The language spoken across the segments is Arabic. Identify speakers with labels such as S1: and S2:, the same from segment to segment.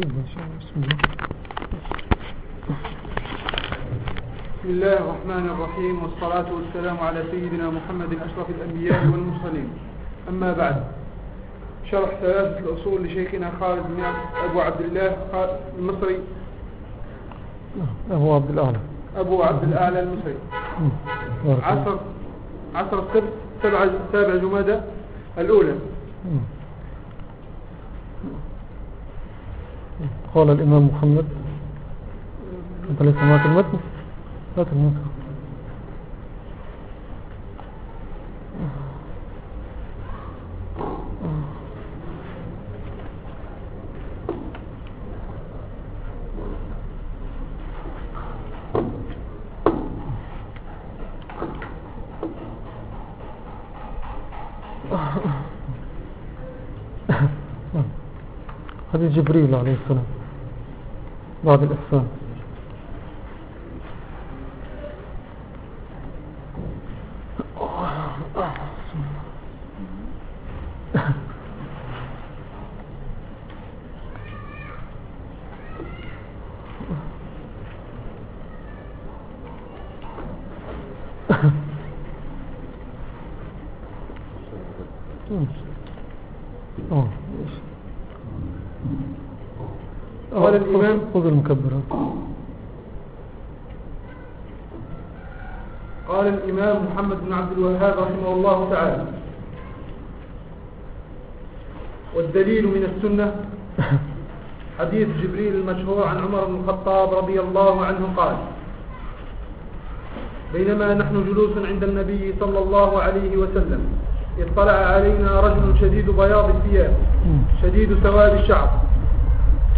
S1: بسم الله الرحمن الرحيم. والصلاة والسلام على سيدنا محمد أشرف الأنبياء والمرسلين. أما بعد. شرح ثلاثة الأصول لشيخنا خالد بن أبو عبد الله المصري.
S2: أبو عبد الأعلى.
S1: أبو عبد الأعلى المصري. عصر عصر السبت سبع سابع جمادة الأولى.
S2: قال الإمام محمد. أنت ليس معك المتن؟ لا المتن جبريل عليه السلام. بعد الإحسان
S1: قال الإمام
S2: خذ المكبر
S1: قال الإمام محمد بن عبد الوهاب رحمه الله تعالى. والدليل من السنة حديث جبريل المشهور عن عمر بن الخطاب رضي الله عنه قال بينما نحن جلوس عند النبي صلى الله عليه وسلم اطلع علينا رجل شديد بياض الثياب شديد سواد الشعر.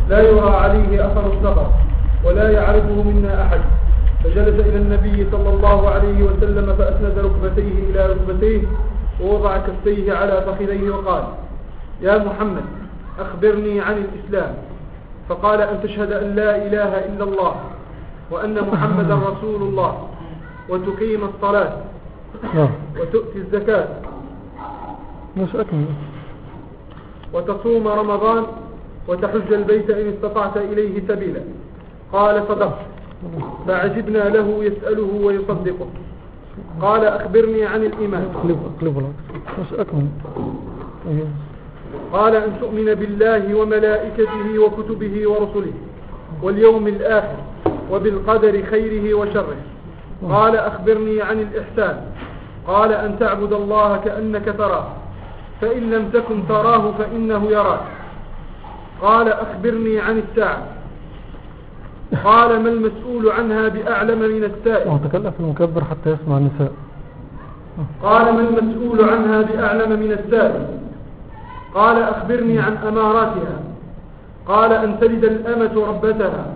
S1: لا يرى عليه أثر السفر ولا يعرفه منا أحد. فجلس إلى النبي صلى الله عليه وسلم فأسند ركبتيه إلى ركبتيه ووضع كفيه على فخذيه وقال يا محمد أخبرني عن الإسلام. فقال أن تشهد أن لا إله إلا الله وأن محمد رسول الله وتقيم الصلاة وتؤتي الزكاة وتصوم رمضان وتحج البيت إن استطعت إليه سبيلا. قال صدقت. فعجبنا له يسأله ويصدقه. قال أخبرني عن الإيمان.
S2: أيوه.
S1: قال أن تؤمن بالله وملائكته وكتبه ورسله واليوم الآخر وبالقدر خيره وشره. قال أخبرني عن الإحسان. قال أن تعبد الله كأنك تراه. فإن لم تكن تراه فإنه يراك. قال أخبرني عن الساعة. قال ما المسؤول عنها بأعلم من السائل؟
S2: وتكلف المكبر حتى يسمع النساء.
S1: قال ما المسؤول عنها بأعلم من السائل؟ قال أخبرني عن أماراتها. قال أن تلد الأمة ربتها.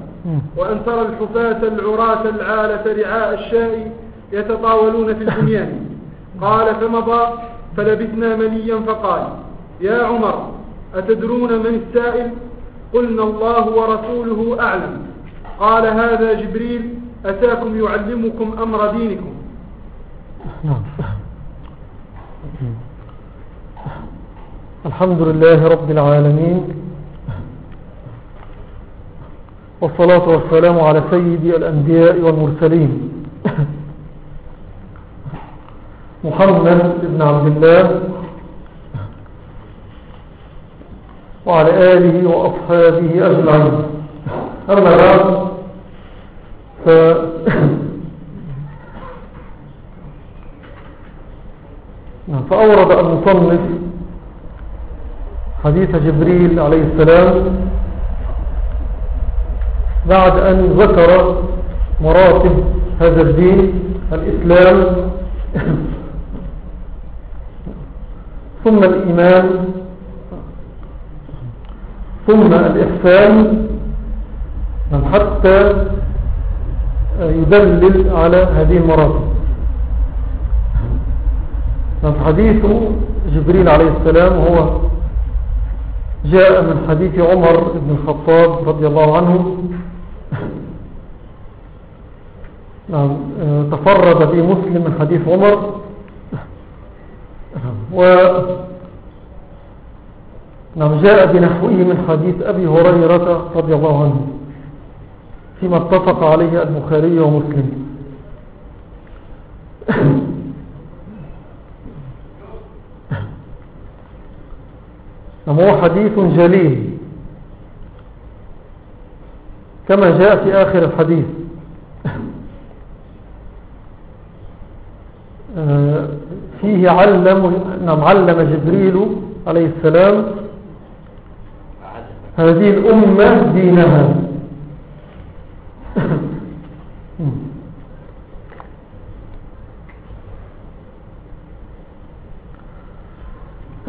S1: وأن ترى الحفاة العراة العالة رعاء الشاء يتطاولون في البنيان. قال فمضى فلبثنا مليا فقال يا عمر أتدرون من السائل؟ قلنا الله ورسوله أعلم. قال هذا جبريل أتاكم يعلمكم أمر دينكم.
S2: نعم. الحمد لله رب العالمين والصلاة والسلام على سيد الأنبياء والمرسلين. محمد بن عبد الله وعلى آله وأصحابه أجمعين. أما بعد ف فأورد المصنف حديث جبريل عليه السلام بعد أن ذكر مراتب هذا الدين الإسلام ثم الإيمان ثم الإحسان حتى يدلل على هذه المراتب. حديث جبريل عليه السلام هو جاء من حديث عمر بن الخطاب رضي الله عنه. نعم تفرد به مسلم من حديث عمر. و نعم جاء بنحوه من حديث أبي هريرة رضي الله عنه. فيما اتفق عليه البخاري ومسلم. هو حديث جليل. كما جاء في آخر الحديث. فيه علم نعم علم جبريل عليه السلام هذه الأمة دينها.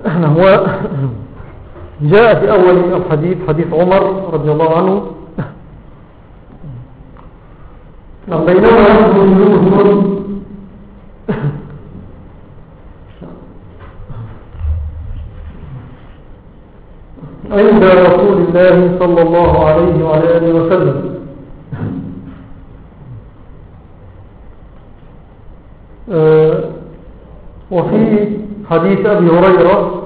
S2: هو جاء في أول الحديث حديث عمر رضي الله عنه. بينما جلوس عند رسول الله صلى الله عليه وعلى آله وسلم. آه، وفي حديث أبي هريرة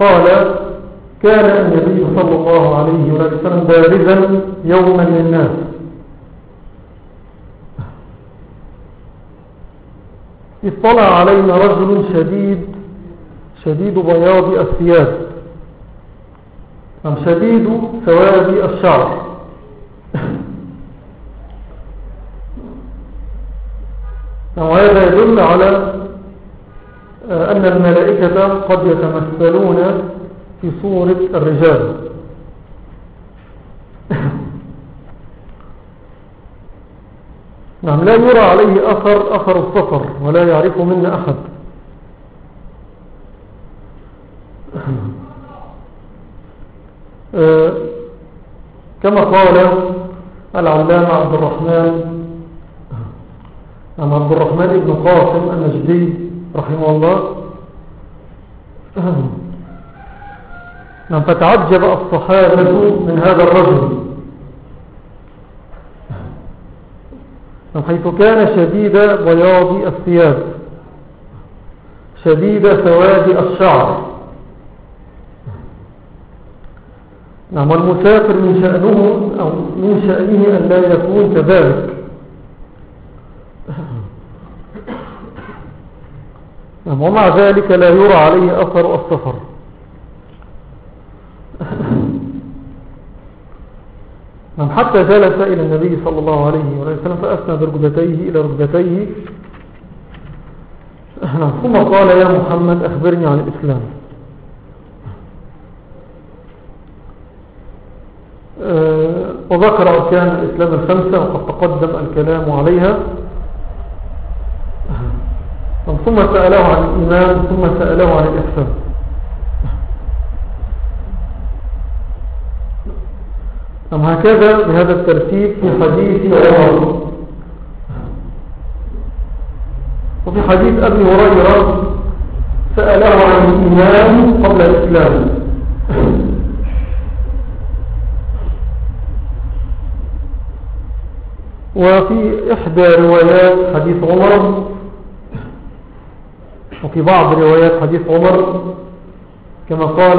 S2: قال كان النبي صلى الله عليه وسلم بارزا يوما للناس. اطلع علينا رجل شديد شديد بياض الثياب. أم شديد سواد الشعر. وهذا يدل على أن الملائكة قد يتمثلون في صورة الرجال. نعم لا يرى عليه أثر أثر السفر ولا يعرف منا أحد. آه، كما قال العلامة عبد الرحمن نعم عبد الرحمن بن قاسم النجدي رحمه الله. نعم فتعجب الصحابة من هذا الرجل. نعم حيث كان شديد بياض الثياب شديد سواد الشعر. نعم والمسافر من شأنه أو من شأنه أن لا يكون كذلك نعم ومع ذلك لا يرى عليه أثر السفر نعم حتى جلس إلى النبي صلى الله عليه وسلم فأسند ركبتيه إلى ركبتيه. نعم ثم قال يا محمد أخبرني عن الإسلام. آه، وذكر أركان الإسلام الخمسة وقد تقدم الكلام عليها. ثم سأله عن الإيمان ثم سأله عن الإحسان. أم هكذا بهذا الترتيب في حديث عمر. وفي حديث أبي هريرة سأله عن الإيمان قبل الإسلام. وفي إحدى روايات حديث عمر وفي بعض روايات حديث عمر كما قال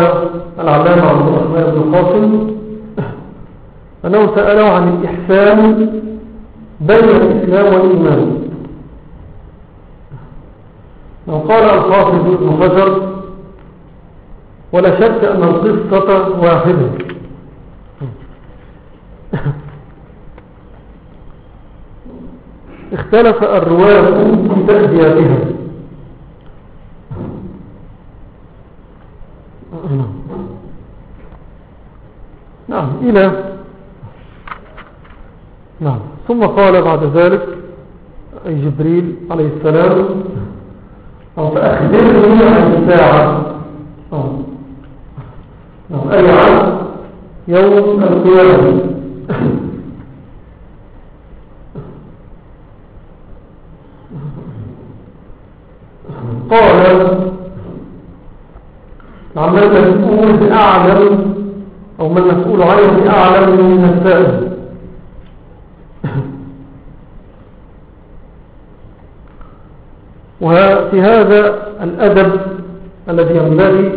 S2: العلامة عبد الرحمن بن القاسم أنه سأله عن الإحسان بين الإسلام والإيمان. وقال الحافظ ابن حجر ولا شك أن القصة واحدة. اختلف الرواة في تأدياتها نعم إلى. نعم. ثم قال بعد ذلك أي جبريل عليه السلام فأخبرني عن الساعة. نعم. أي عن يوم القيامة. قال نعم المسؤول بأعلم أو من المسؤول عنه بأعلم من السائل وفي هذا الأدب الذي ينبغي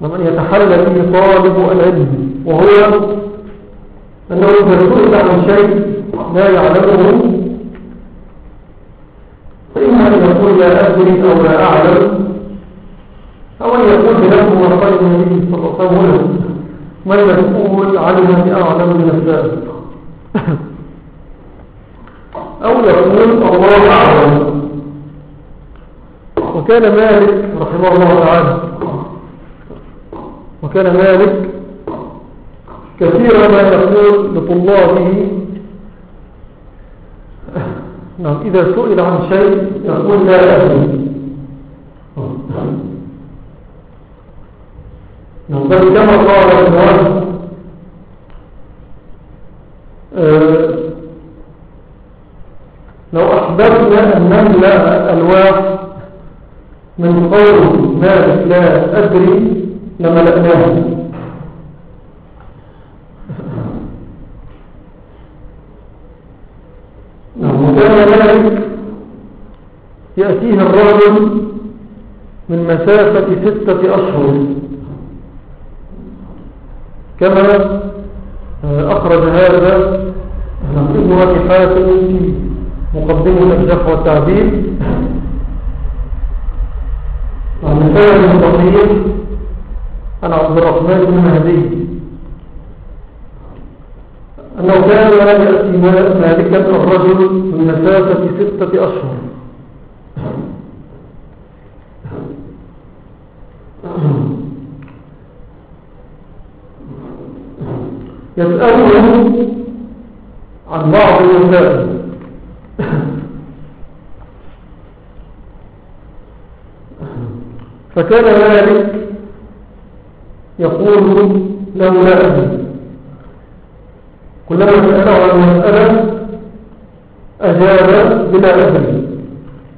S2: ومن يتحلى به طالب العلم وهو أنه إذا سئل عن شيء لا يعلمه فإما أن يقول لا أدري أو لا أعلم. أو أن يقول بنفسه وقال النبي صلى الله عليه وسلم. من يقول علم بأعلم من السابق أو يقول الله أعلم. وكان مالك رحمه الله تعالى. وكان مالك كثيرا ما يقول لطلابه. نعم إذا سئل عن شيء يقول لا أدري نعم بل كما قال الله آه، لو أحببنا أن نملأ الواح من قول مالك لا أدري لملأناه وكان ذلك يأتيه الرجل من مسافة ستة أشهر. كما أخرج هذا ابن أبي في مقدمة الجف والتعبير عن سيد البطير عن عبد الرحمن بن مهدي. أنه كان يأتي مالكا الرجل من مسافة ستة أشهر. يسأله عن بعض النساء فكان مالك يقول له لا أدري كلما سأله عن المسألة أجاب بلا أدري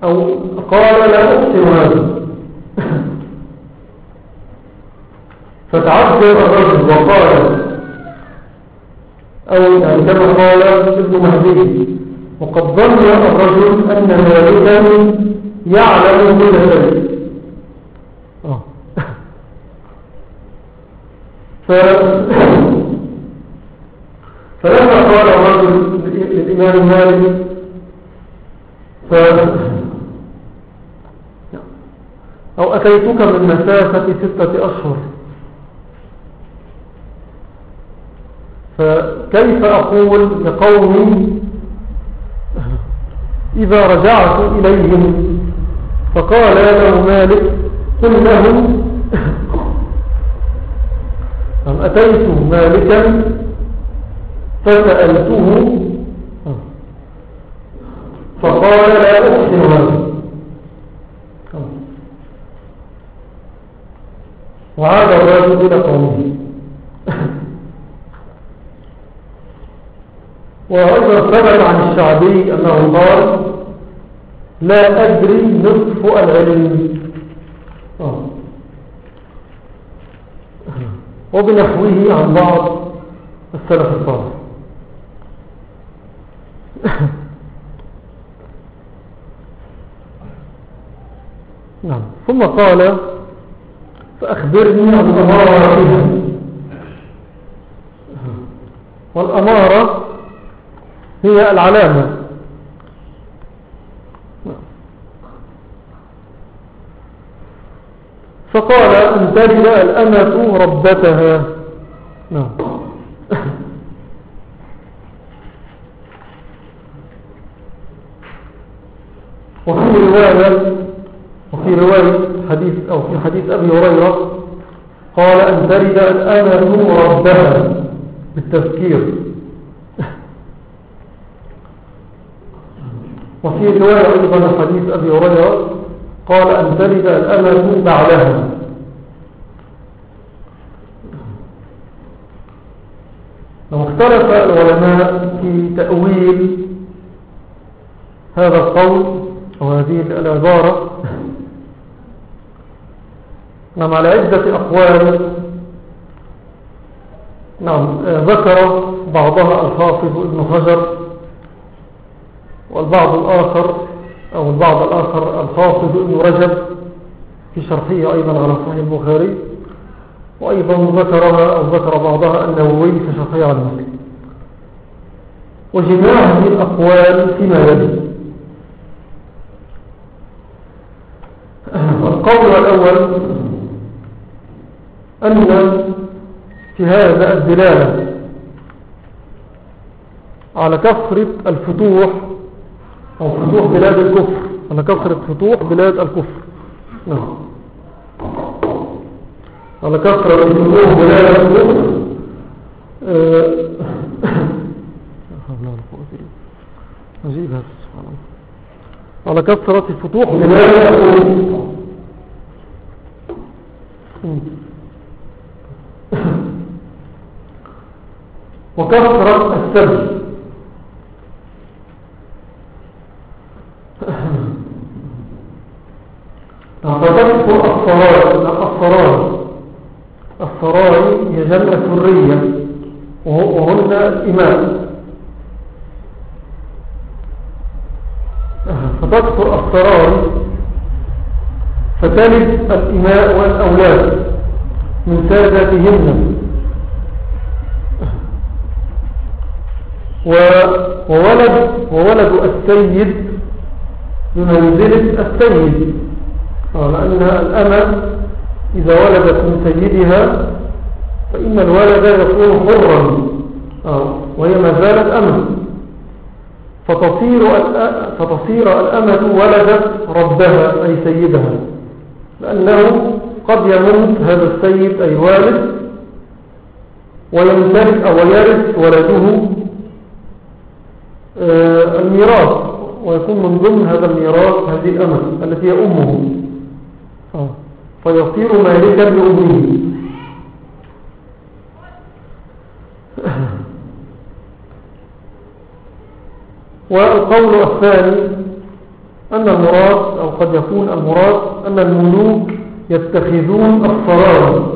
S2: أو قال لا أحسن هذا فتعذر الرجل وقال أو يعني كما قال ابن مهدي وقد ظن الرجل أن مالكا يعلم كل شيء آه. ف... فلما قال الرجل للإمام مالك ف... أو أتيتك من مسافة ستة أشهر فكيف أقول لقومي إذا رجعت إليهم؟ فقال له مالك قل لهم أم أتيت مالكا؟ فسألته. فقال لا هذا وعاد الرجل إلى قومه. وأيضا ثبت عن الشعبي أنه قال لا أدري نصف العلم. آه. وبنحوه عن بعض السلف الصالح. نعم. ثم قال فأخبرني عن أمارة والأمارة هي العلامة. فقال أن تجد الأمة ربتها. نعم. وفي رواية وفي رواية حديث أو في حديث أبي هريرة قال أن ترد الأمة ربها بالتذكير. وفي رواية أيضا حديث أبي هريرة قال أن تلد الأمل بعدها. واختلف العلماء في تأويل هذا القول أو هذه العبارة. نعم على عدة أقوال. نعم ذكر بعضها الحافظ ابن حجر. والبعض الآخر أو البعض الآخر الحافظ ابن رجب في شرحه أيضا على صحيح البخاري وأيضا ذكرها أو ذكر بعضها النووي في شرحه على المسلم وجماع هذه الأقوال فيما يلي. القول الأول أن في هذا الدلالة على كثرة الفتوح أو فتوح بلاد الكفر. على كثرة فتوح بلاد الكفر. نعم. على كثرة فتوح بلاد الكفر. آه، عجيب هذا سبحان الله. على كثرة فتوح بلاد الكفر. وكثرة السبب فتذكر الصراي الصراي الصراي هي جمع سرية وهن الإمام فتذكر الصراي فتلد الإماء والأولاد من ساداتهن وولد, وولد السيد بمنزلة السيد. آه، لأن الأمة إذا ولدت من سيدها فإن الولد يكون حرا آه، وهي ما زالت أمة فتصير, فتصير الأمة ولدت ربها أي سيدها. لأنه قد يموت هذا السيد أي والد ويمتلك أو يرث ولده آه، الميراث. ويكون من ضمن هذا الميراث هذه الأمة التي هي أمه. فيصير مالكا لأمه والقول الثاني أن المراد أو قد يكون المراد أن الملوك يتخذون الصرار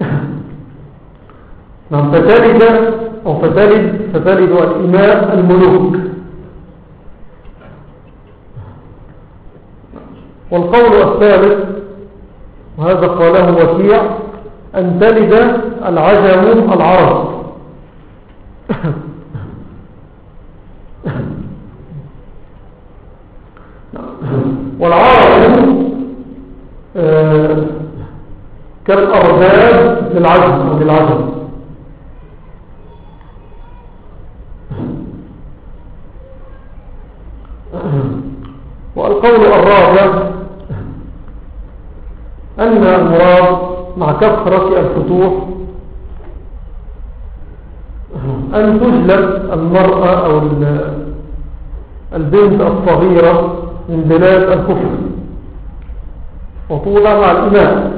S2: نعم فتلد أو فتلد فتلد الإماء الملوك. والقول الثالث وهذا قاله وكيع أن تلد العجم العرب. والعرب آه، كالأرباب للعجم أو للعجم والقول الرابع أن المراد مع كثرة الفتوح أن تجلب المرأة أو البنت الصغيرة من بلاد الكفر وتوضع مع الإمام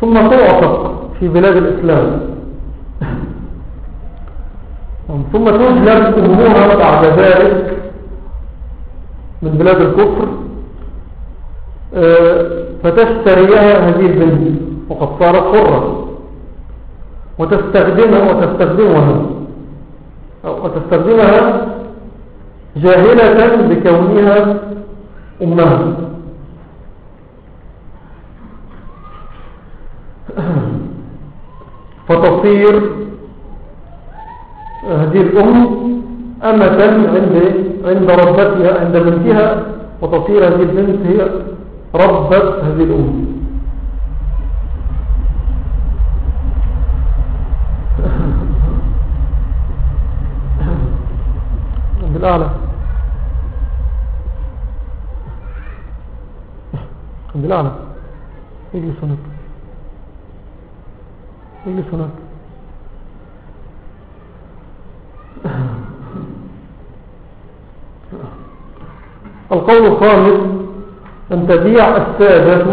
S2: ثم تعتق في بلاد الإسلام. ثم تجلب أمورها بعد ذلك من بلاد الكفر. فتشتريها هذه البنت وقد صارت حرة وتستخدمها وتستخدمها. وتستخدمها جاهلة بكونها أمها. فتصير هذه الأم أمة عند عند ربتها عند بنتها وتصير هذه البنت هي ربة هذه الأم بالأعلى بالأعلى اجلس هناك اجلس هناك القول الخامس أن تبيع السادة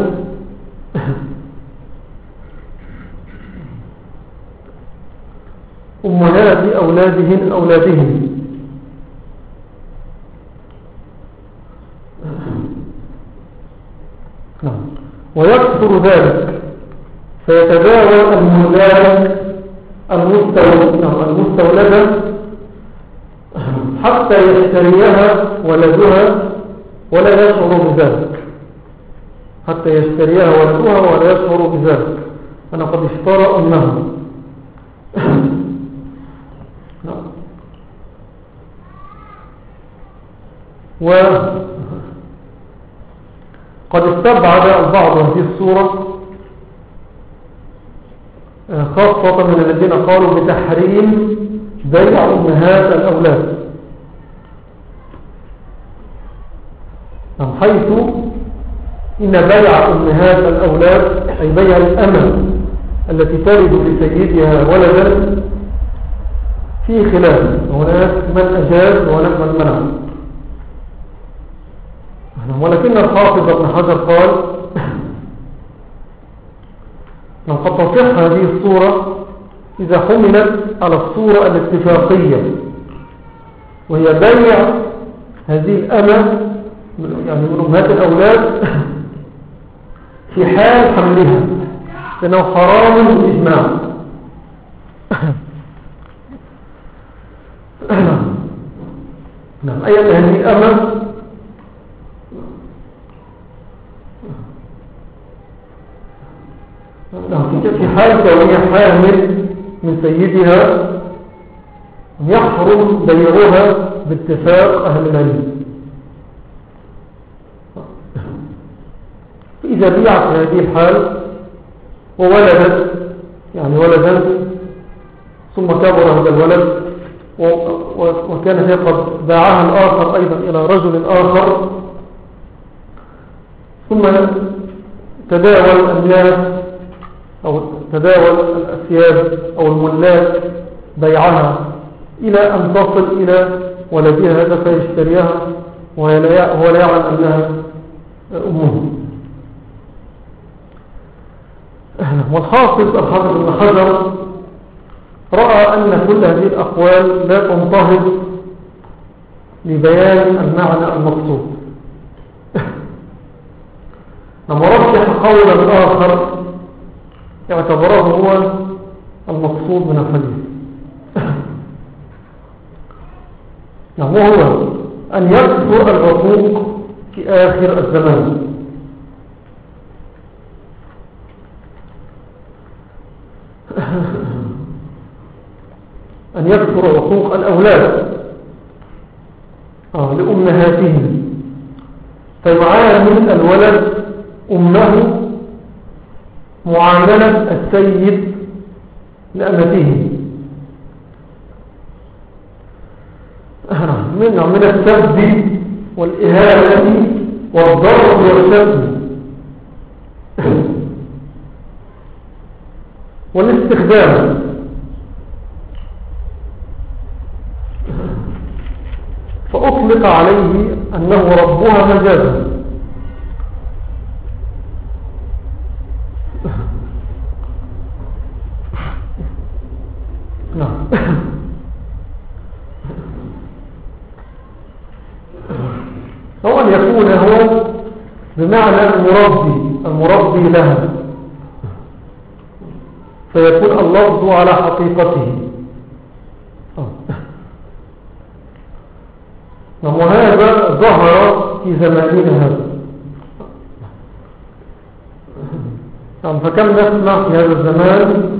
S2: أمهات أولادهن أولادهن نعم. ويكثر ذلك. فيتداول الملاك المستولدة حتى يشتريها ولدها ولا يشعر بذلك. حتى يشتريها ولدها ولا يشعر بذلك. أنا قد اشترى أمه. نعم. وقد استبعد البعض هذه الصورة آه، خاصة من الذين قالوا بتحريم بيع أمهات الأولاد. نعم، حيث إن بيع أمهات الأولاد أي بيع الأمل التي ترد لسيدها ولدا في خلاف. هناك من أجاز وهناك من منع. ولكن الحافظ ابن حجر قال قد تصح هذه الصورة إذا حملت على الصورة الاتفاقية وهي بيع هذه الأمة يعني من أمهات الأولاد في حال حملها لأنه حرام بالإجماع نعم. أي هذه الأمة نعم. في حال كونها حامل من سيدها يحرم بيعها باتفاق أهل العلم. إذا بيعت هذه الحال وولدت يعني ولدا ثم كبر هذا الولد وكان هي قد باعها الآخر أيضا إلى رجل آخر. ثم تداول الناس أو تداول الأسياد أو الملاك بيعها إلى أن تصل إلى ولدها هذا فيشتريها وهو لا يعلم أنها أمه. والحافظ الحافظ بن حجر رأى أن كل هذه الأقوال لا تنتهض لبيان المعنى المقصود. لما رجح قولا آخر اعتبره هو المقصود من الحديث. وهو أن يكثر العقوق في آخر الزمان. أن يكثر عقوق الأولاد. آه لأمهاتهم. فيعامل الولد أمه معاملة السيد لأمته. من من السب والإهانة والضرب والسب والاستخدام فأطلق عليه أنه ربها مجازا نعم. أو أن يكون هو بمعنى المربي المربي لها فيكون اللفظ على حقيقته. وهذا ظهر في زماننا هذا. نعم فكم نسمع في هذا الزمان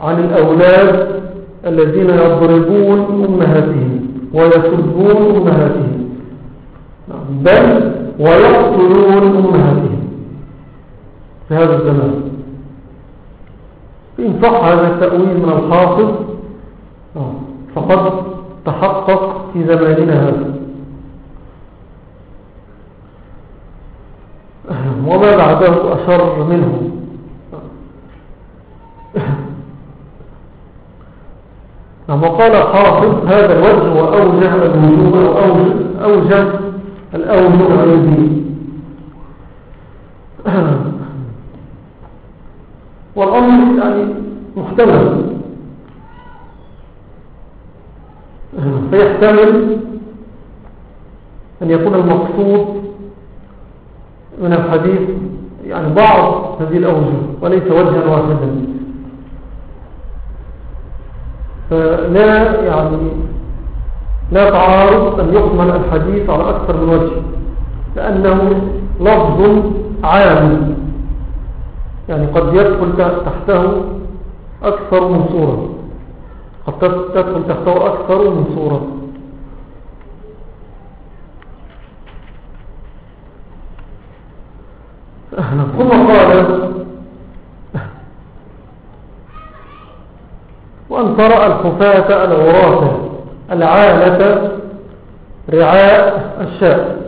S2: عن الأولاد الذين يضربون أمهاتهم ويسبون أمهاتهم. نعم، بل ويقتلون أمهاتهم في هذا الزمان. صح هذا التأويل من الحافظ؟ نعم، فقد تحقق في زماننا هذا. وما بعده أشر منه. وقال حافظ هذا الوجه وأوجه الوجوه أو أوجه الأوجه عندي والأمر يعني محتمل فيحتمل أن يكون المقصود من الحديث يعني بعض هذه الأوجه وليس وجها واحدا. فلا يعني لا تعارض أن يحمل الحديث على أكثر من وجه لأنه لفظ عام. يعني قد يدخل تحته أكثر من صورة. قد تدخل تحته أكثر من صورة. ثم قال وأن ترى الخفاة العراة العالة رعاء الشاء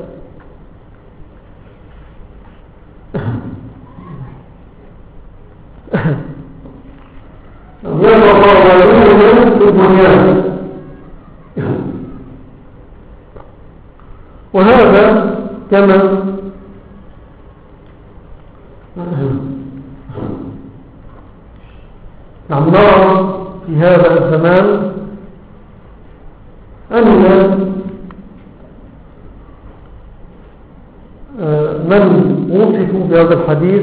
S2: في الدنيا وهذا كما نعم نرى في هذا الزمان أن من وصفوا بهذا الحديث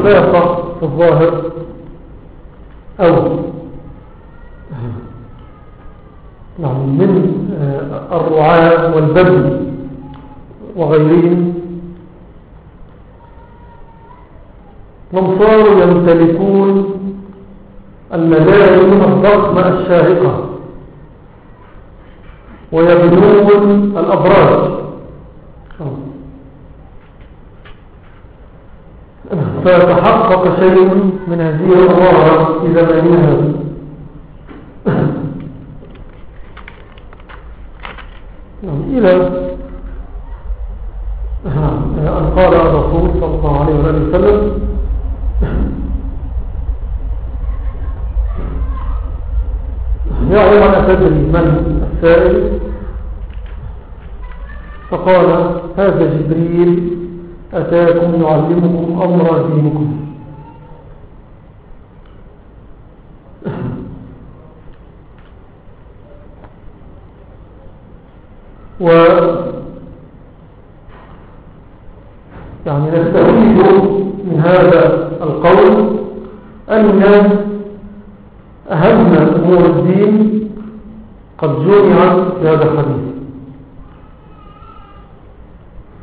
S2: أصحاب الفاقة في الظاهر أو نعم من الرعاة والبدو وغيرهم. من صاروا يمتلكون الملايين الضخمة الشاهقة ويبنون الأبراج. فيتحقق شيء من هذه الأمارة في زمانها إلى أن قال الرسول صلى الله عليه وسلم يا عمر أتدري من السائل؟ فقال هذا جبريل. أتاكم يعلمكم أمر دينكم. و يعني نستفيد من هذا القول أن أهم أمور الدين قد جمعت في هذا الحديث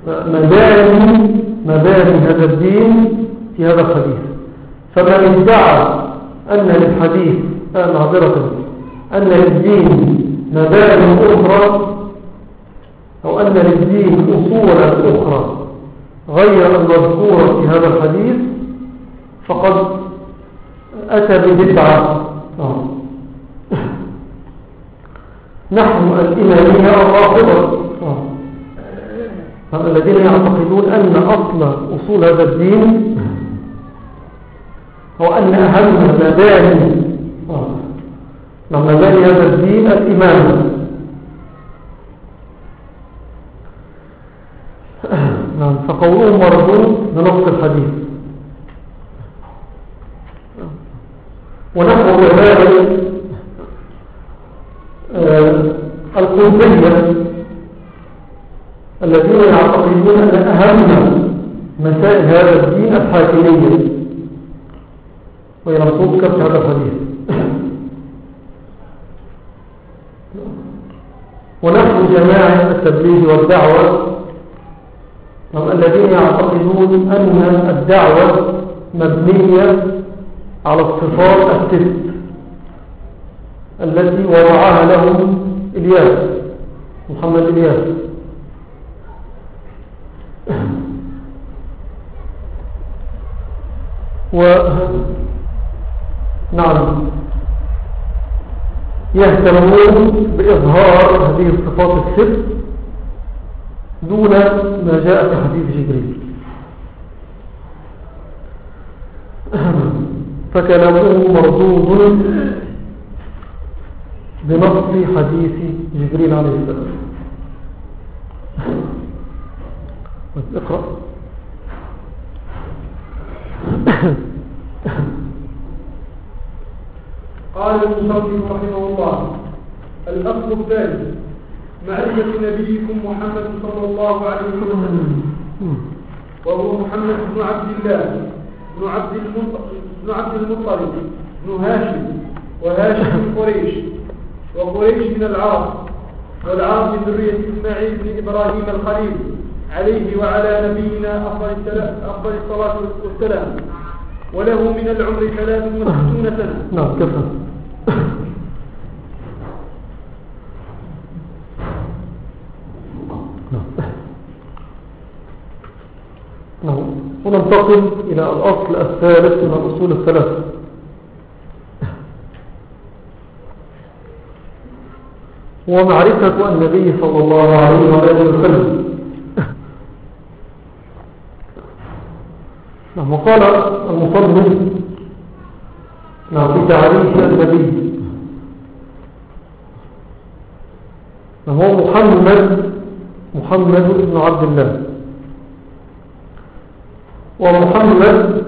S2: مباني مباني هذا الدين في هذا الحديث فمن ادعى أن للحديث معذرة أن للدين مباني أخرى أو أن للدين أصولا أخرى غير المذكورة في هذا الحديث فقد أتى ببدعة آه. نحن الإمامية الرافضة آه. الذين يعتقدون أن أصل أصول هذا الدين هو أن أهم مباني مباني هذا الدين الإمام نعم فقولهم مردود بنص الحديث. ونحو ذلك آه، القلبية الحاكمية وهي مصوب كبت هذا الحديث. ونحو جماعة التبليغ والدعوة. الذين يعتقدون أن الدعوة مبنية على الصفات الست التي وضعها لهم إلياس محمد إلياس. و نعم. يهتمون بإظهار هذه الصفات الست دون ما جاء في حديث جبريل. فكلامه مردود بنص حديث جبريل عليه السلام. اقرأ.
S1: قال المصنف رحمه الله. الأصل الثاني معرفة نبيكم محمد صلى الله عليه وسلم. وهو محمد بن عبد الله بن عبد بن عبد المطلب بن هاشم وهاشم من قريش وقريش من العرب والعرب من ذرية إسماعيل بن إبراهيم الخليل عليه وعلى نبينا أفضل الصلاة والسلام. وله من العمر ثلاث وستون سنة.
S2: نعم كفى. وننتقل إلى الأصل الثالث من الأصول الثلاثة. ومعرفة النبي صلى الله عليه وسلم نعم. وقال المصنف نعم. في تعريف النبي. نعم هو محمد محمد بن عبد الله. ومحمد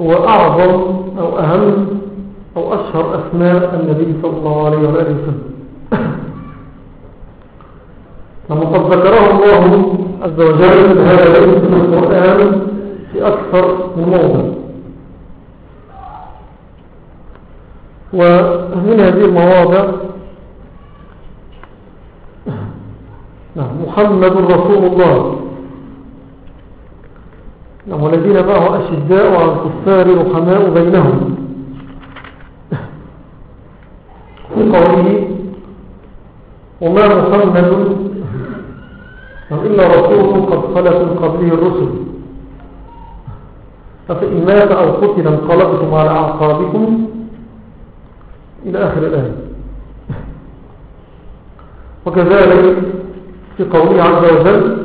S2: هو أعظم أو أهم أو أشهر أسماء النبي صلى الله عليه وآله وسلم. قد ذكره الله عز وجل هذا الاسم القرآن أكثر من موضع ومن هذه المواضع. نعم محمد رسول الله. نعم والذين معه أشداء على الكفار رحماء بينهم. في قوله وما محمد إلا رسول قد خلت قبله الرسل. فإن مات أو قتل انقلبتم على أعقابكم إلى آخر الآية. وكذلك في قوله عز وجل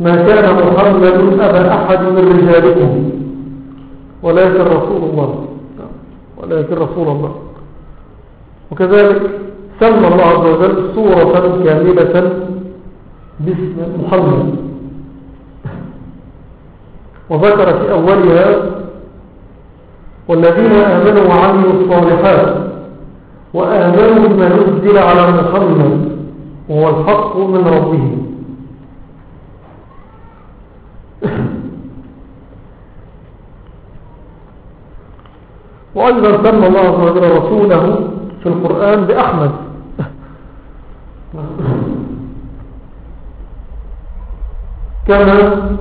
S2: ما كان محمد أبا أحد من رجالكم ولكن رسول الله. ولكن رسول الله. وكذلك سمى الله عز وجل صورة كاملة باسم محمد. وذكر في أولها والذين آمنوا وعملوا الصالحات وآمنوا بما نزل على محمد وهو الحق من ربهم. وأيضا سمى الله عز وجل رسوله في القرآن بأحمد. كما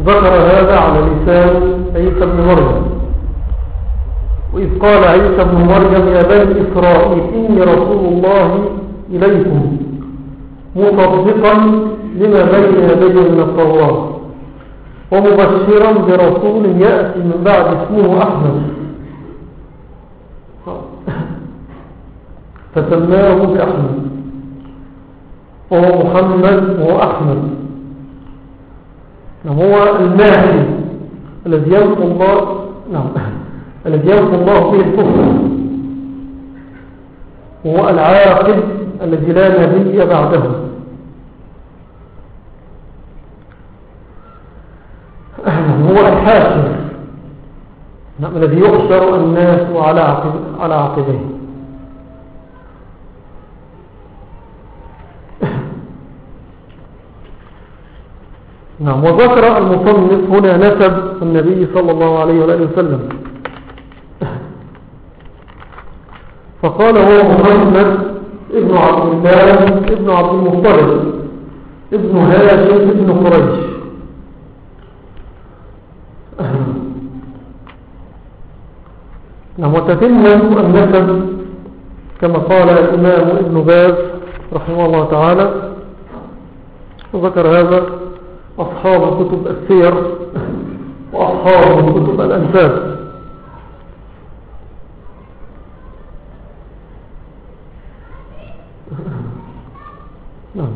S2: ذكر هذا على لسان عيسى بن مريم. وإذ قال عيسى بن مريم يا بني إسرائيل إني رسول الله إليكم مصدقا لما بين يدي من التوراة ومبشرا برسول يأتي من بعد اسمه أحمد. فسماه بأحمد وهو محمد وهو أحمد نعم هو الماهي الذي يلقى الله نعم. الذي يلقى الله به الكفر. وهو العاقب الذي لا نبي بعده. هو الحاكم نعم الذي يحشر الناس على عقب على عقبه نعم. وذكر المصنف هنا نسب النبي صلى الله عليه وآله وسلم. فقال هو محمد ابن عبد الله ابن عبد المطلب ابن هاشم ابن قريش. نعم. وتتم النسب كما قال الإمام ابن باز رحمه الله تعالى. وذكر هذا أصحاب كتب السير وأصحاب كتب الأنساب نعم.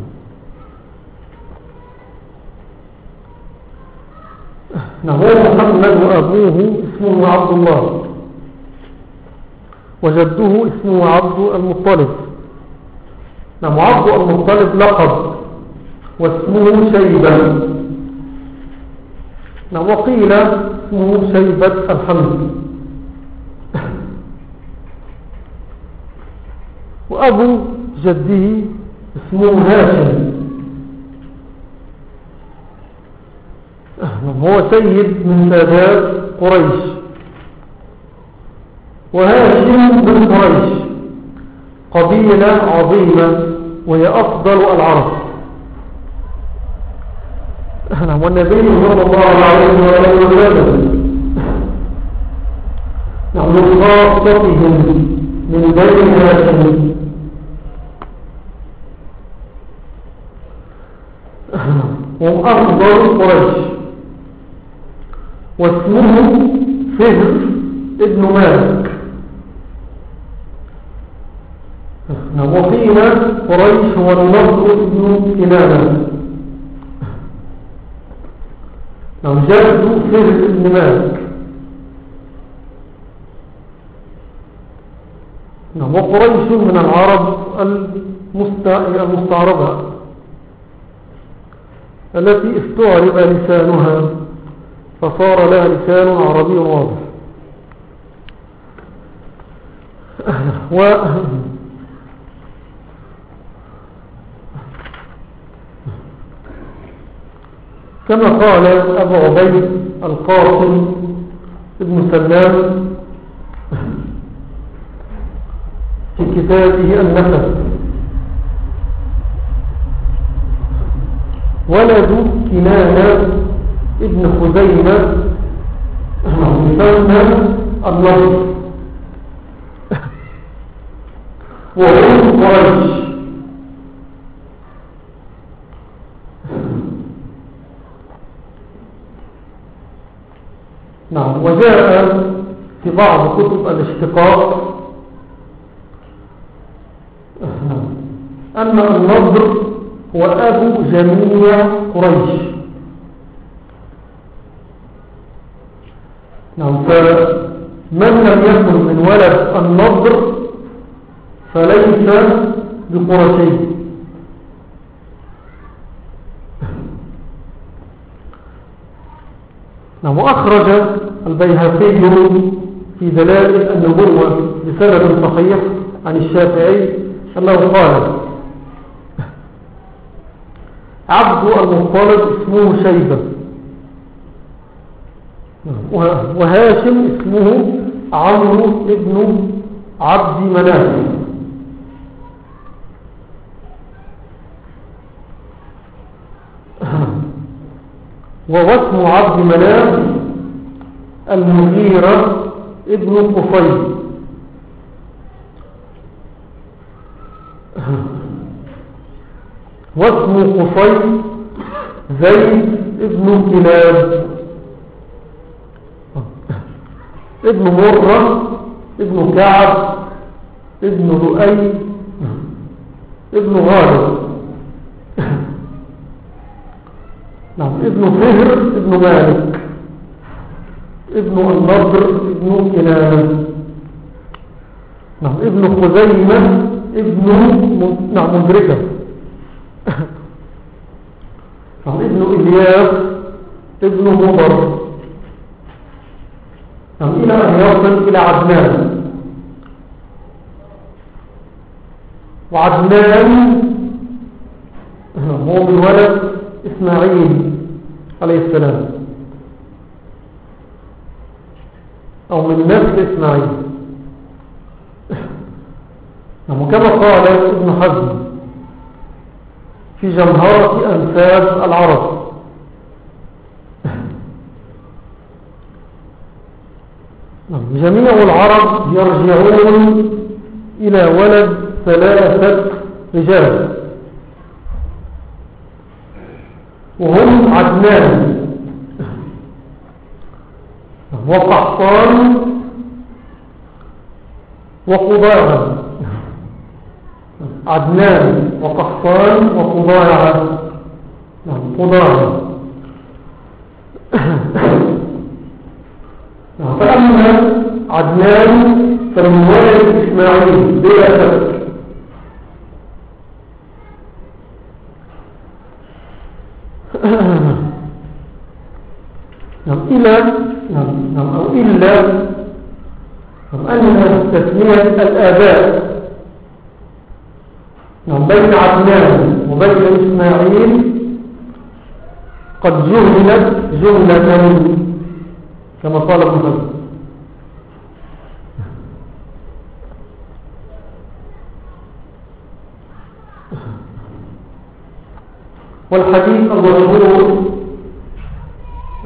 S2: نعم. محمد وأبوه اسمه عبد الله. وجده اسمه عبد المطلب. نعم عبد المطلب لقب. واسمه شيبة نعم وقيل اسمه شيبة الحمد. وأبو جده اسمه هاشم. نعم هو سيد من سادات قريش. وهاشم بن قريش. قبيلة عظيمة وهي أفضل العرب. والنبي صلى الله عليه وسلم من خاصتهم من بين هاشم هم أفضل قريش. واسمه فهر ابن مالك. وقيل قريش هو النصر ابن كنانة. فهر ابن مالك نعم وقريش من العرب المستعربة التي استعرب لسانها فصار لها لسان عربي واضح. كما قال أبو عبيد القاسم ابن سلام في كتابه النفس. ولد كنانة ابن خزيمة يسمى النصر. وهم قريش نعم وجاء في بعض كتب الاشتقاق. أن النضر هو أبو جميع قريش. نعم فمن لم يكن من ولد النضر فليس بقرشي نعم وأخرج البيهقي في دلائل النبوة بسبب صحيح عن الشافعي أنه قال عبد المطلب اسمه شيبة. وهاشم اسمه عمرو ابن عبد مناف. وواسم عبد مناف المغيرة ابن قفيل. واسم قصي زيد ابن كلاب. ابن مرة ابن كعب ابن لؤي ابن غالب نعم ابن فهر ابن مالك. ابن النضر ابن كنانة نعم ابن خزيمة ابن نعم مدركة. نعم ابن إلياس ابن مضر. نعم إلى أن يصل إلى عدنان. وعدنان هو من ولد إسماعيل عليه السلام. أو من نفس إسماعيل. وكما قال ابن حزم في جمهرة أنفاس العرب. جميع العرب يرجعون إلى ولد ثلاثة رجال. وهم عدنان. وقحطان وقضاعة عدنان وقحطان وقضاعة نعم قضاعة نعم، فأما عدنان فمن إسماعيل بلا شك. نعم، إلى نعم. أو إلا أن تسمية الآباء. نعم بين عدنان وبين إسماعيل قد جهلت جملة كما قال ابن حزم. والحديث المشهور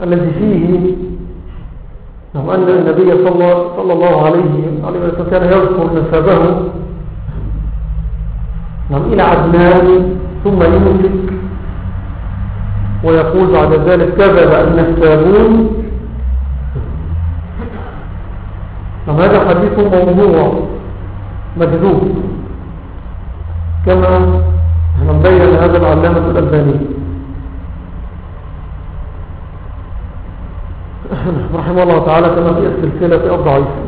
S2: الذي فيه نعم أن النبي صلى الله عليه وسلم كان يذكر نسبه. نعم إلى عدنان ثم يمسك ويقول بعد ذلك كذب النسابون. نعم هذا حديث موضوع مكذوب كما نبين هذا العلامة الألباني. رحمه الله تعالى كما في السلسلة الضعيفة.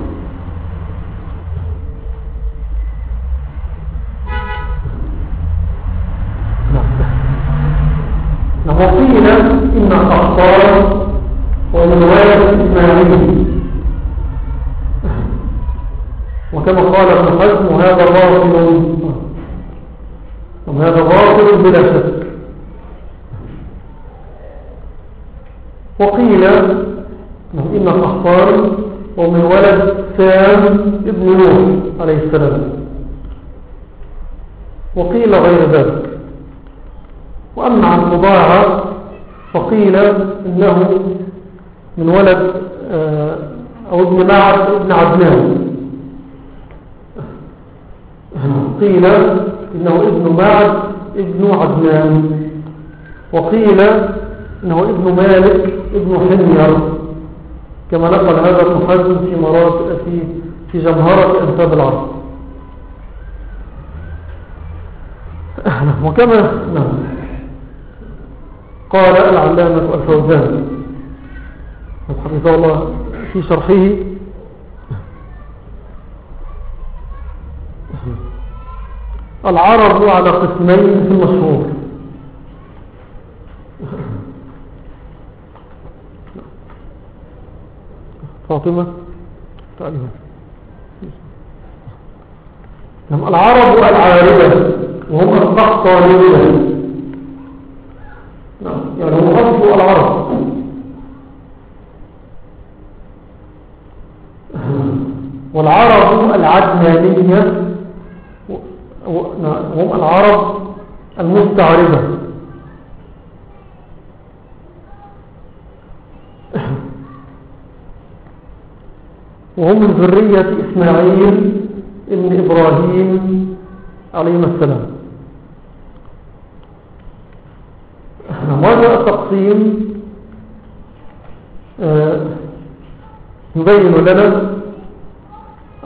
S2: وقيل إن أخطار ومن والد إسماعيل وكما قال ابن حزم وهذا باطل. وهذا باطل بلا شك. وقيل إن أخطار ومن ولد سام ابن نوح عليه السلام. وقيل غير ذلك. وأما عن مضاعة فقيل إنه من ولد آه، أو ابن معد ابن عدنان. قيل إنه ابن معد ابن عدنان. وقيل إنه ابن مالك ابن حمير. كما نقل هذا حزم في مرات في في جمهرة أنساب العرب وكما نعم قال العلامة الفوزان حفظه الله في شرحه. العرب على قسمين في المشهور. فاطمة؟ تعاليها نعم، العرب العاربة وهم القحطانية يعني هو أصل العرب والعرب العدنانية هم العرب المستعربة. وهم من ذرية إسماعيل ابن إبراهيم عليه السلام. هذا التقسيم؟ آه، يبين لنا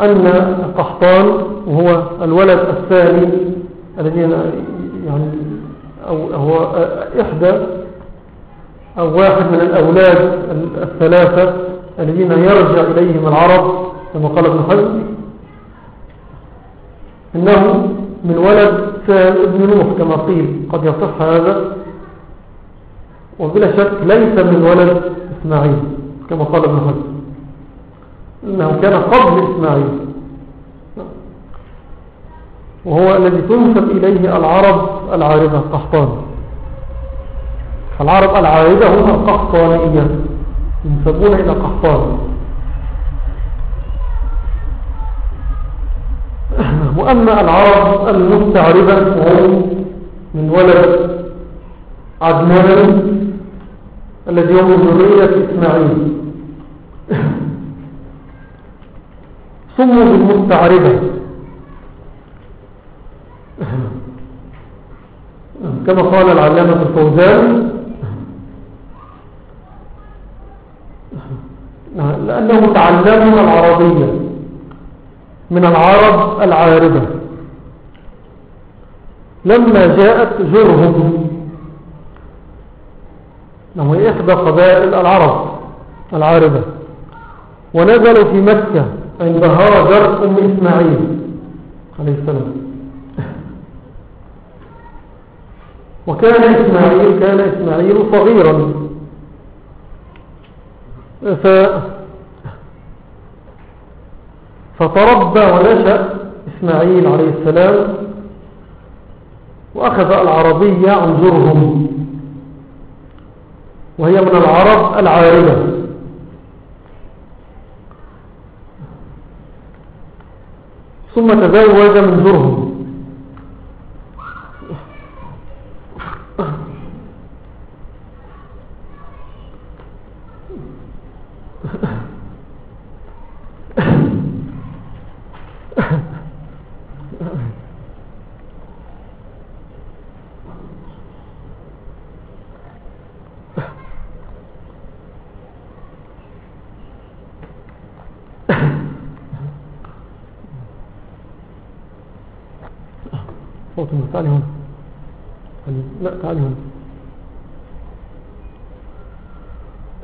S2: أن قحطان وهو الولد الثاني الذي يعني أو هو إحدى أو واحد من الأولاد الثلاثة الذين يرجع إليهم العرب كما قال ابن حزم إنه من ولد ابن نوح كما قيل قد يصح هذا وبلا شك ليس من ولد إسماعيل كما قال ابن حزم إنه كان قبل إسماعيل. وهو الذي تنسب إليه العرب العارضة القحطان العرب العارضة هم القحطانية ينسبون إلى قحطان. وأما العرب المستعربة وهم من ولد عدنان الذي هو ذرية إسماعيل. سموا بالمستعربة كما قال العلامة الفوزان لأنه تعلموا العربية من العرب العاربة. لما جاءت جرهم وهي إحدى قبائل العرب العاربة ونزلوا في مكة عند هاجر أم إسماعيل عليه السلام. وكان إسماعيل كان إسماعيل صغيرا. ف فتربى ونشأ إسماعيل عليه السلام وأخذ العربية عن جرهم وهي من العرب العاربة. ثم تزوج من جرهم تعالي هنا. لا تعالي هنا.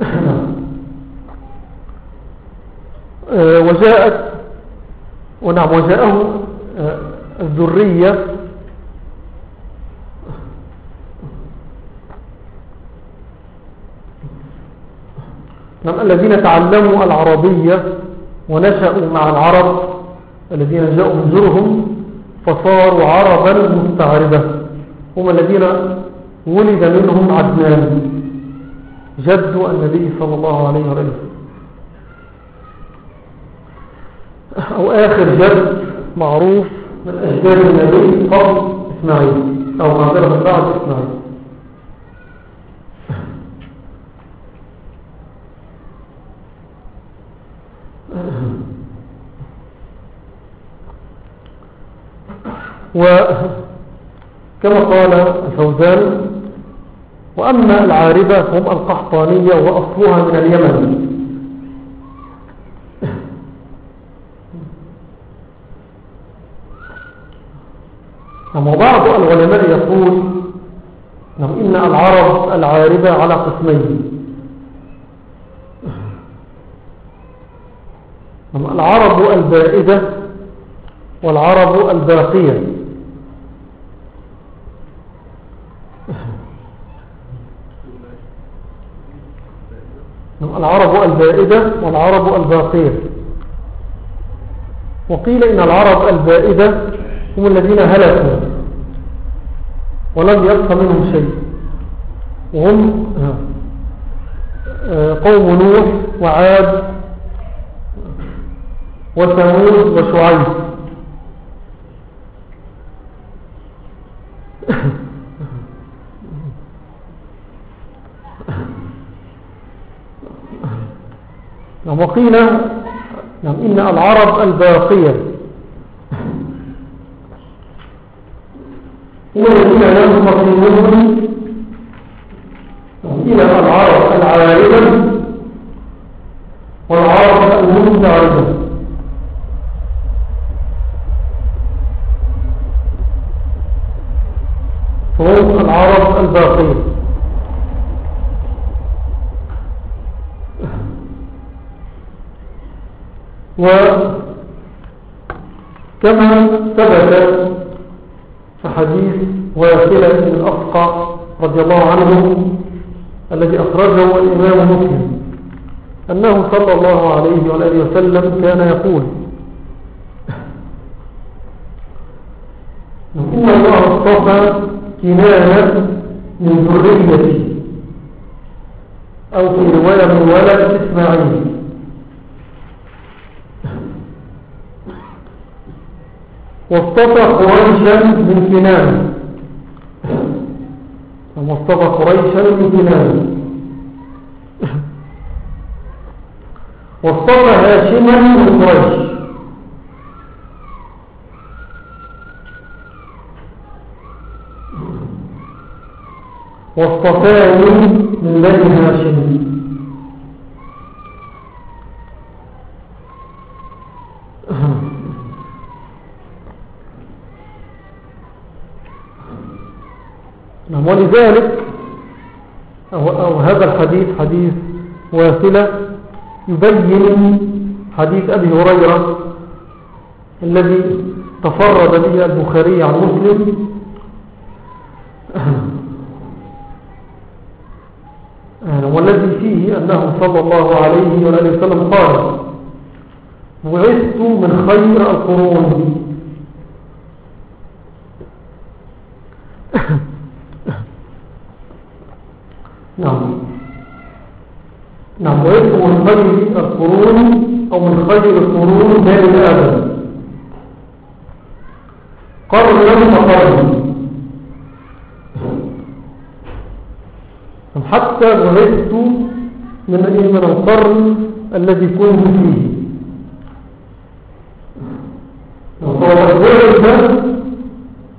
S2: آه، وجاءت ونعم وجاءه آه، الذرية. نعم الذين تعلموا العربية ونشأوا مع العرب الذين جاءوا من جرهم فصاروا عربا مستعربة هم الذين ولد منهم عدنان. جد النبي صلى الله عليه وسلم. أو آخر جد معروف من أجداد النبي قبل إسماعيل أو معذرة من بعد إسماعيل. وكما قال الفوزان وأما العاربة هم القحطانية وأصلها من اليمن. وبعض العلماء يقول نعم إن العرب العاربة على قسمين. نعم العرب البائدة والعرب الباقية نعم العرب البائدة والعرب الباقية. وقيل إن العرب البائدة هم الذين هلكوا ولم يبق منهم شيء. وهم آه، قوم نوح وعاد وثمود وشعيب. وقيل نعم إن العرب الباقية. هو الذين ينفق منهم إلى العرب العارضة والعرب المنتعرضة هم العرب الباقية وكما ثبت حديث واصلة بن الأفقى رضي الله عنه الذي أخرجه الإمام مسلم أنه صلى الله عليه وآله وسلم كان يقول إن الله اصطفى كنانة من ذريتي أو في رواية من ولد إسماعيل. واصطفى قريشا من كنان. واصطفى قريشا من كنان. واصطفى هاشما من قريش. واصطفاني من بني هاشم. ولذلك أو, أو هذا الحديث حديث واصلة يبين حديث أبي هريرة الذي تفرد به البخاري عن مسلم. والذي فيه أنه صلى الله عليه وآله وسلم قال بعثت من خير القرون نعم نعم بعثت من خير القرون أو من خير القرون بين آدم قرن فقرن حتى بعثت من من القرن الذي كنت فيه. بعث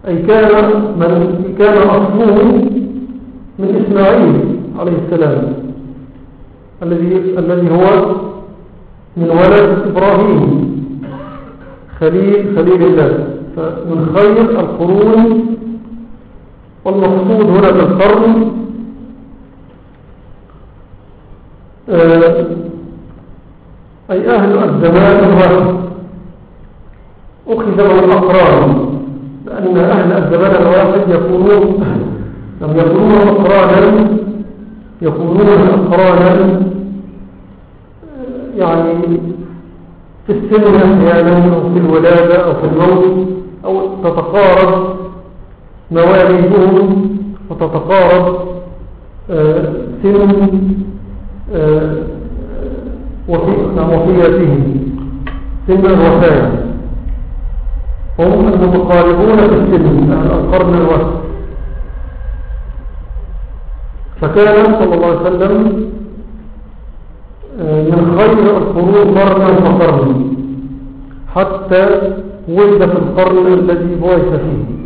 S2: أي كان من كان أصله من إسماعيل عليه السلام. الذي الذي هو من ولد إبراهيم خليل خليل الله. فمن خير القرون والمقصود هنا بالقرن آه، أي أهل الزمان الواحد أخذ من الأقران لأن أهل الزمان الواحد يكونون لم يكونون أقرانا يكونون أقرانا يعني في السن أحيانا أو في الولادة أو في الموت أو تتقارب مواليدهم وتتقارب آه، سن آه، وفياتهم سن الوفاة. هم المتقاربون في السن القرن الوسط فكان صلى الله عليه وسلم آه، من خير القرون قرنا فقرنا حتى ولد في القرن الذي بعث فيه.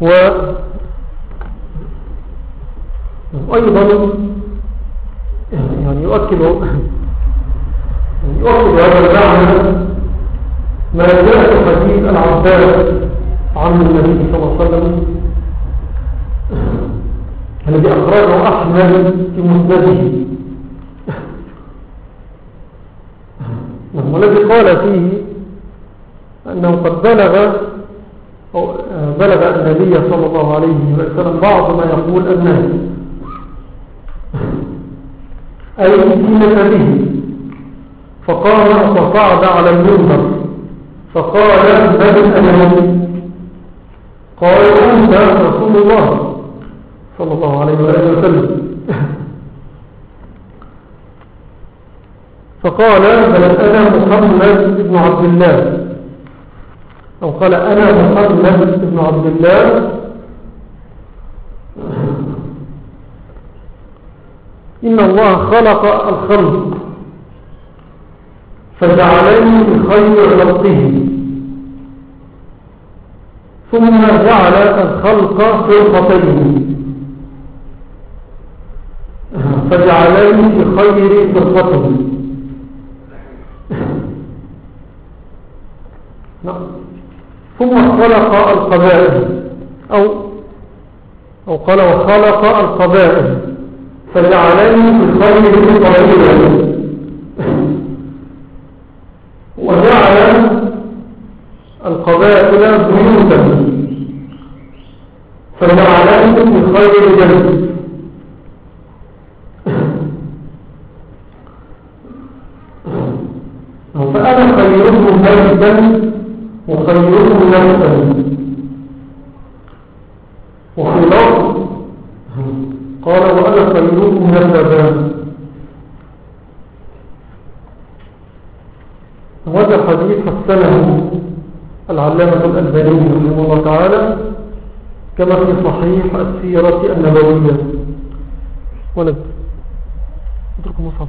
S2: و أيضا يعني يؤكد يؤكد هذا المعنى ما جاء في حديث العباس عن النبي صلى الله عليه وسلم الذي أخرجه أحمد في مسنده. والذي قال فيه أنه قد بلغ أو بلغ النبي صلى الله عليه وسلم بعض ما يقول الناس أي في به. فقام وصعد على المنبر فقال من أنا؟ قال أنت رسول الله صلى الله عليه وآله وسلم. فقال بل أنا محمد بن عبد الله. أو قال أنا محمد بن عبد الله. إن الله خلق الخلق فجعلني بخير خلقه. ثم جعل الخلق فرقتين فجعلني بخير فرقته نعم. ثم خلق القبائل. أو, أو قال وخلق القبائل. فجعلني بخير قبائل وجعل القبائل فجعلني بخير جنة فأنا خيرهم بيتا وخيرهم نفسا وفي لفظ قال وأنا خيركم نفسا هذا الحديث حسنه العلامة الألباني رحمه الله تعالى كما في صحيح السيرة النبوية. ونبدأ اتركوا مصحف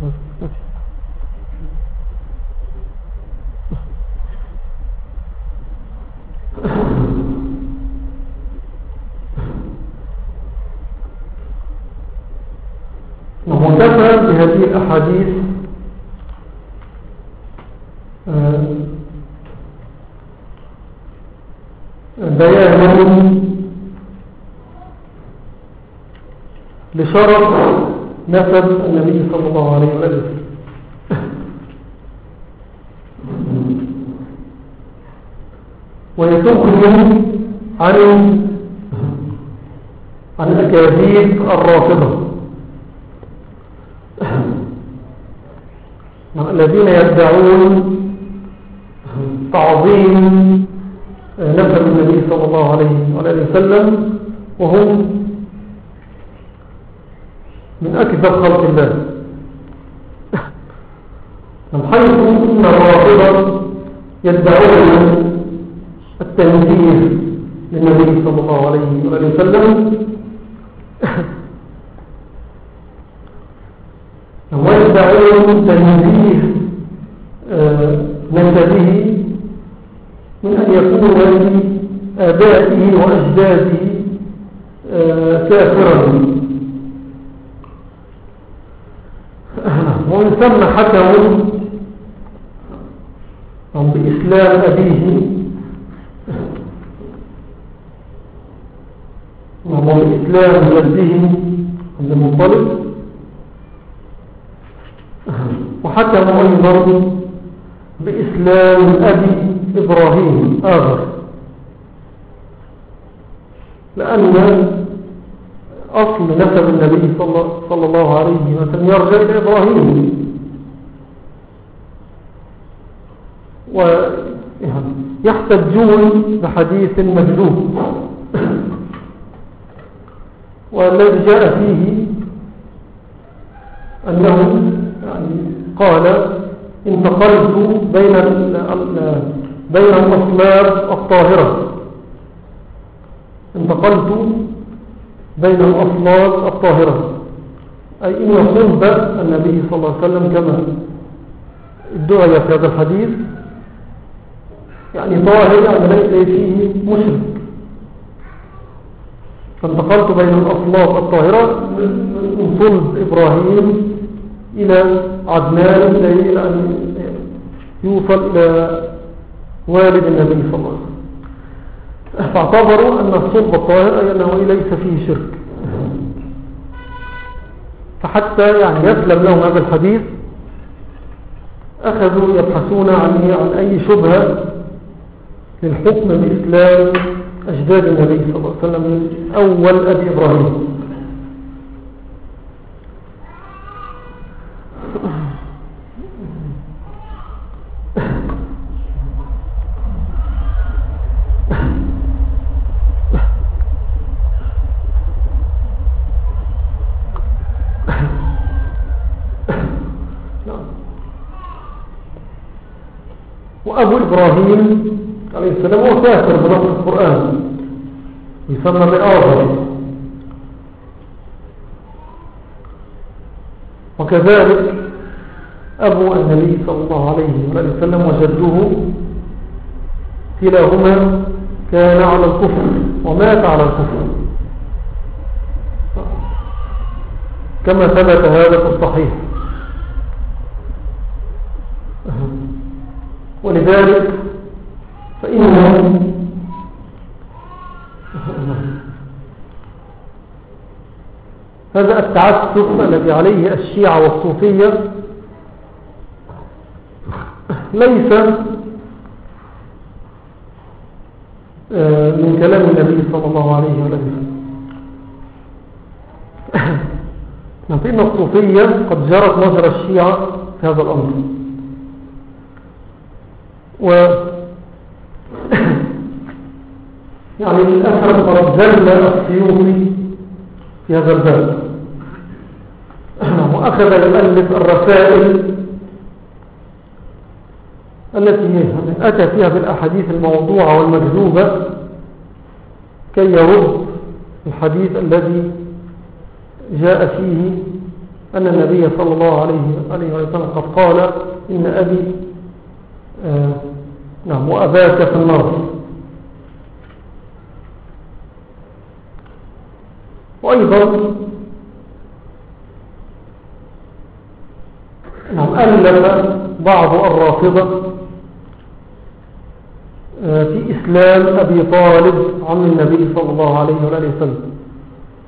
S2: ومكفى بهذه الأحاديث آه، بيان لشرف نسب النبي صلى الله عليه وسلم. ويتخرج عن عن أكاذيب الرافضة. الذين يدعون تعظيم نفس النبي صلى الله عليه وسلم وهم من أكثر خلق الله من حيث أن الرافضة يدعون التنزيه للنبي صلى الله عليه وسلم. ويدعون تنزيه آه، نسبه من أن يكون لآبائه وأجداده آه، كافرا. ومن ثم حكموا بإسلام أبيه. وهو بإسلام جده عبد المطلب وحكموا أيضا بإسلام أبي إبراهيم آخر. لأن أصل نسب النبي صلى الله عليه وسلم يرجع إلى إبراهيم. ويحتجون بحديث مجدوب والذي جاء فيه أنه يعني قال انتقلت بين بين الأصلاب الطاهرة. انتقلت بين الأصلاب الطاهرة. أي إن صلب النبي صلى الله عليه وسلم كما ادعي في هذا الحديث يعني طاهر يعني ليس فيه مشرك. فانتقلت بين الأصلاب الطاهرة من صلب إبراهيم إلى عدنان إلى أن يوصل إلى والد النبي صلى الله عليه وسلم. فاعتبروا أن الصلب الطاهر أي أنه ليس فيه شرك. فحتى يعني يسلم لهم هذا الحديث أخذوا يبحثون عن, عن أي شبهة للحكم بإسلام أجداد النبي صلى الله عليه وسلم من أول أبي إبراهيم. إبراهيم عليه السلام هو كافر بنص القرآن. يسمى بآخر. وكذلك أبو النبي صلى الله عليه وسلم وجده كلاهما كان على الكفر ومات على الكفر. كما ثبت هذا في الصحيح. ولذلك فإنه هذا التعسف الذي عليه الشيعة والصوفية ليس آه، من كلام النبي صلى الله عليه وسلم. فإن الصوفية قد جرت مجرى الشيعة في هذا الأمر. و يعني للأسف قد زل السيوطي في هذا الباب. وأخذ يؤلف الرسائل التي أتى فيها بالأحاديث الموضوعة والمكذوبة كي يرد الحديث الذي جاء فيه أن النبي صلى الله عليه وسلم قد قال إن أبي آه نعم وأباك في النار. وأيضا نعم ألف بعض الرافضة آه، في إسلام أبي طالب عن النبي صلى الله عليه وآله وسلم.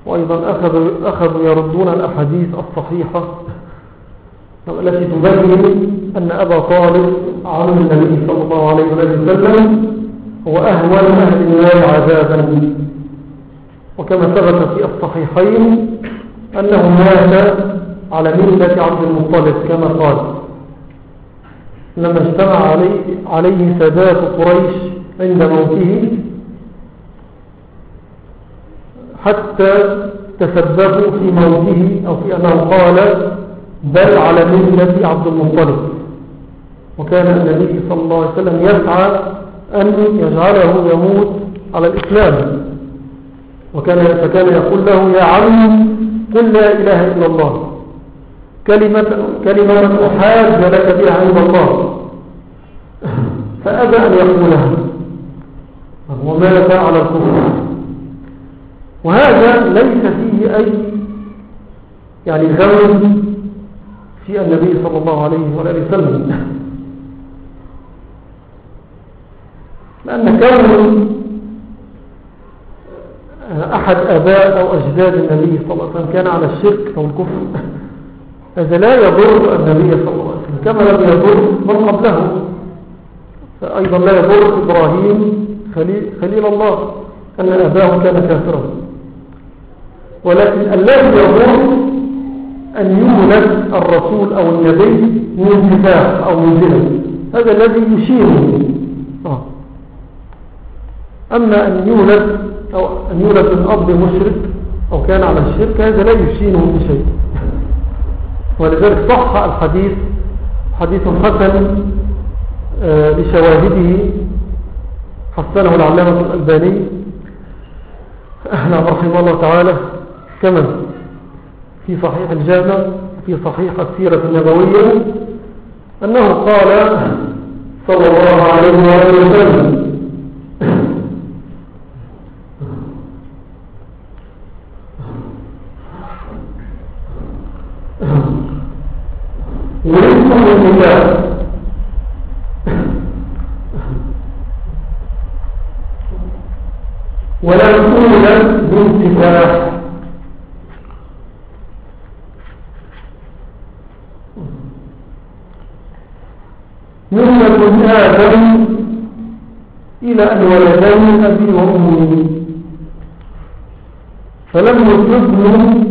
S2: وأيضا أخذوا, أخذوا يردون الأحاديث الصحيحة التي تبين أن أبا طالب عن النبي صلى الله عليه وسلم هو أهون أهل النار عذابا. وكما ثبت في الصحيحين أنه مات على ملة عبد المطلب كما قال. لما اجتمع عليه, عليه سادات قريش عند موته حتى تسببوا في موته أو في أنه قال بل على ملة عبد المطلب. وكان النبي صلى الله عليه وسلم يسعى أن يجعله يموت على الإسلام. وكان فكان يقول له يا عم قل لا إله إلا الله. كلمة, كلمة أحاج لك بها عند الله. فأبى أن يقولها. ومات على الكفر. وهذا ليس فيه أي يعني غم في النبي صلى الله عليه وآله وسلم. لأن كون أحد أباء أو أجداد النبي صلى الله عليه وسلم كان على الشرك أو الكفر هذا لا يضر النبي صلى الله عليه وسلم كما لم يضر من قبله. فأيضا لا يضر إبراهيم خليل, خليل الله أن أباه كان كافرا. ولكن الذي يضر أن يولد الرسول أو النبي من كتاب أو من زنا هذا الذي يشيره آه. أما أن يولد أو أن يولد من أب مشرك أو كان على الشرك هذا لا يشينه بشيء. ولذلك صح الحديث حديث حسن آه، لشواهده حسنه العلامة الألباني أهلا رحمه الله تعالى. كما في صحيح الجامع في صحيح السيرة النبوية أنه قال صلى الله عليه وسلم ولا يكون بانتفاح من آدم إلى أن ولدني أبي وأمي فلم يصبني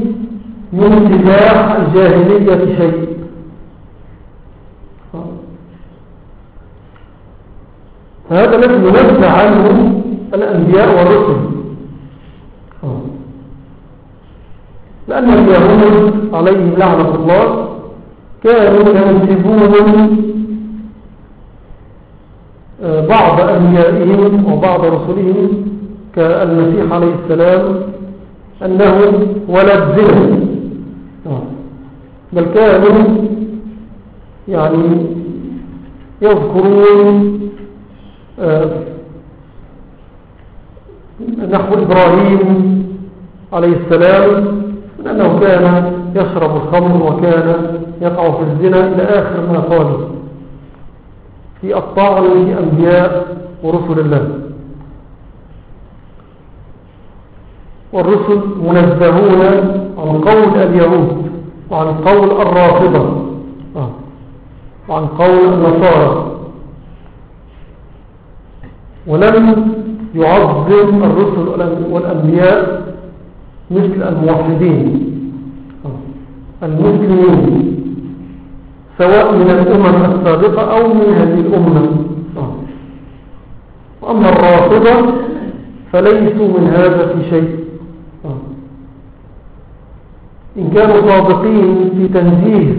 S2: من اتباع الجاهلية شيء. فهذا الذي ينزع عنه الأنبياء والرسل. لأن اليهود عليهم لعنة الله كانوا ينسبون بعض أنبيائهم وبعض رسلهم كالمسيح عليه السلام أنه ولد زنا. بل كانوا يعني يذكرون آه، نحو إبراهيم عليه السلام أنه كان يشرب الخمر وكان يقع في الزنا إلى آخر ما قال في الطاعة في أنبياء ورسل الله. والرسل منزهون عن قول اليهود وعن قول الرافضة. آه. وعن قول النصارى. ولم يعظم الرسل والأنبياء مثل الموحدين. آه. المسلمين سواء من الأمم السابقة أو من هذه الأمة. وأما الرافضة فليسوا من هذا في شيء. إن كانوا صادقين في تنزيه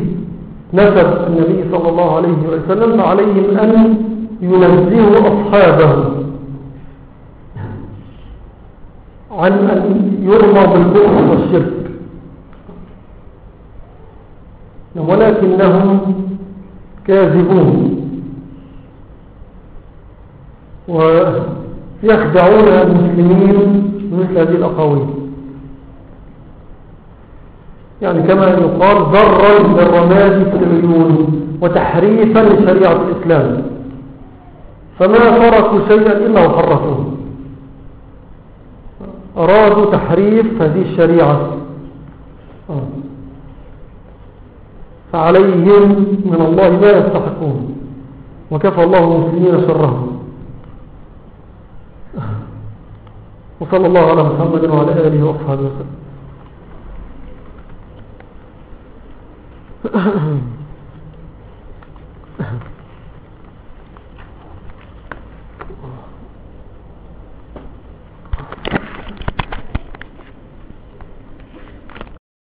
S2: نسب النبي صلى الله عليه وسلم فعليهم أن ينزهوا أصحابه عن أن يرمى بالكفر والشرك ولكنهم كاذبون ويخدعون المسلمين مثل هذه الأقاويل. يعني كما يقال ضرا بالرماد في العيون وتحريفا لشريعة الإسلام. فما فرقوا شيئا إلا وحرفوه أرادوا تحريف هذه الشريعة. آه. فعليهم من الله ما يستحقون وكفى الله المسلمين شرهم وصلى الله على محمد وعلى آله وأصحابه وسلم Ahem.